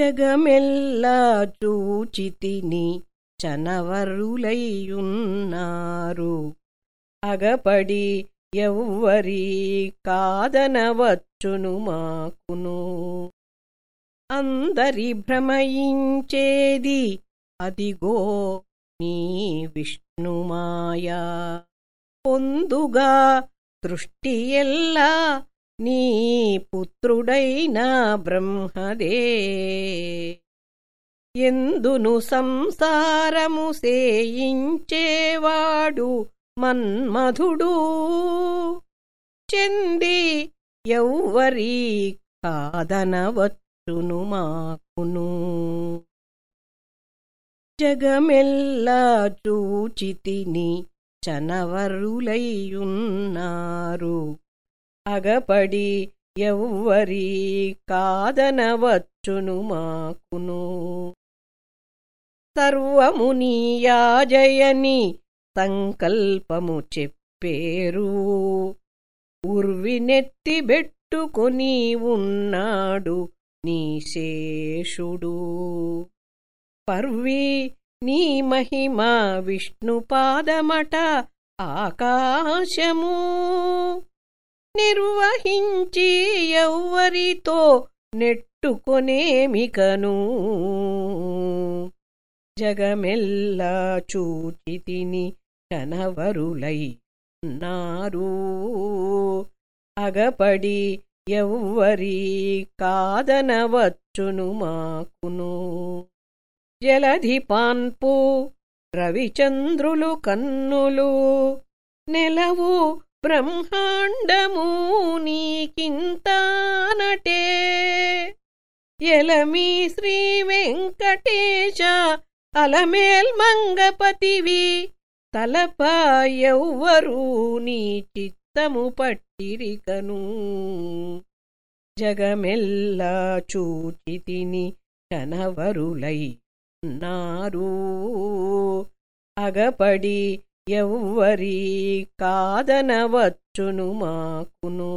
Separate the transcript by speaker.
Speaker 1: జగమెల్లా చూచితిని చనవరులయ్యున్నారు అగపడి ఎవ్వరి కాదనవచ్చును మాకును. అందరి భ్రమయించేది అదిగో నీ విష్ణుమాయా. పొందుగా దృష్టి ఎల్లా నీ పుత్రుడైన బ్రహ్మదే. ఎందును సంసారము సేయించేవాడు మన్మధుడు? చెంది ఎవ్వరీ కాదనవచ్చును మాకును. జగమెల్లా చూచితిని చనవరులైయున్నారు. అగపడి ఎవ్వరీ కాదనవచ్చును మాకును. సర్వము నీయాజయని సంకల్పము చెప్పేరు. ఉర్వినెత్తిబెట్టుకొని ఉన్నాడు నీ శేషుడు. పర్వీ నీ మహిమ విష్ణుపాదమట ఆకాశము. నిర్వహించి ఎవ్వరితో నెట్టుకొనేమికను? జగమెల్లా చూచితిని కనవరులై నారు అగపడి ఎవ్వరి కాదనవచ్చును మాకును. జలధి పాన్పు రవిచంద్రులు కన్నులు నెలవు బ్రహ్మాండము నీకింతానటే ఎలమీ శ్రీ వెంకటేశ అలమేల్ మంగపతివి. తలప నీ చిత్తము పట్టిరికను. జగమెల్లా చూచితిని కనవరులై నారూ అగపడి ఎవ్వరీ కాదనవచ్చును మాకును.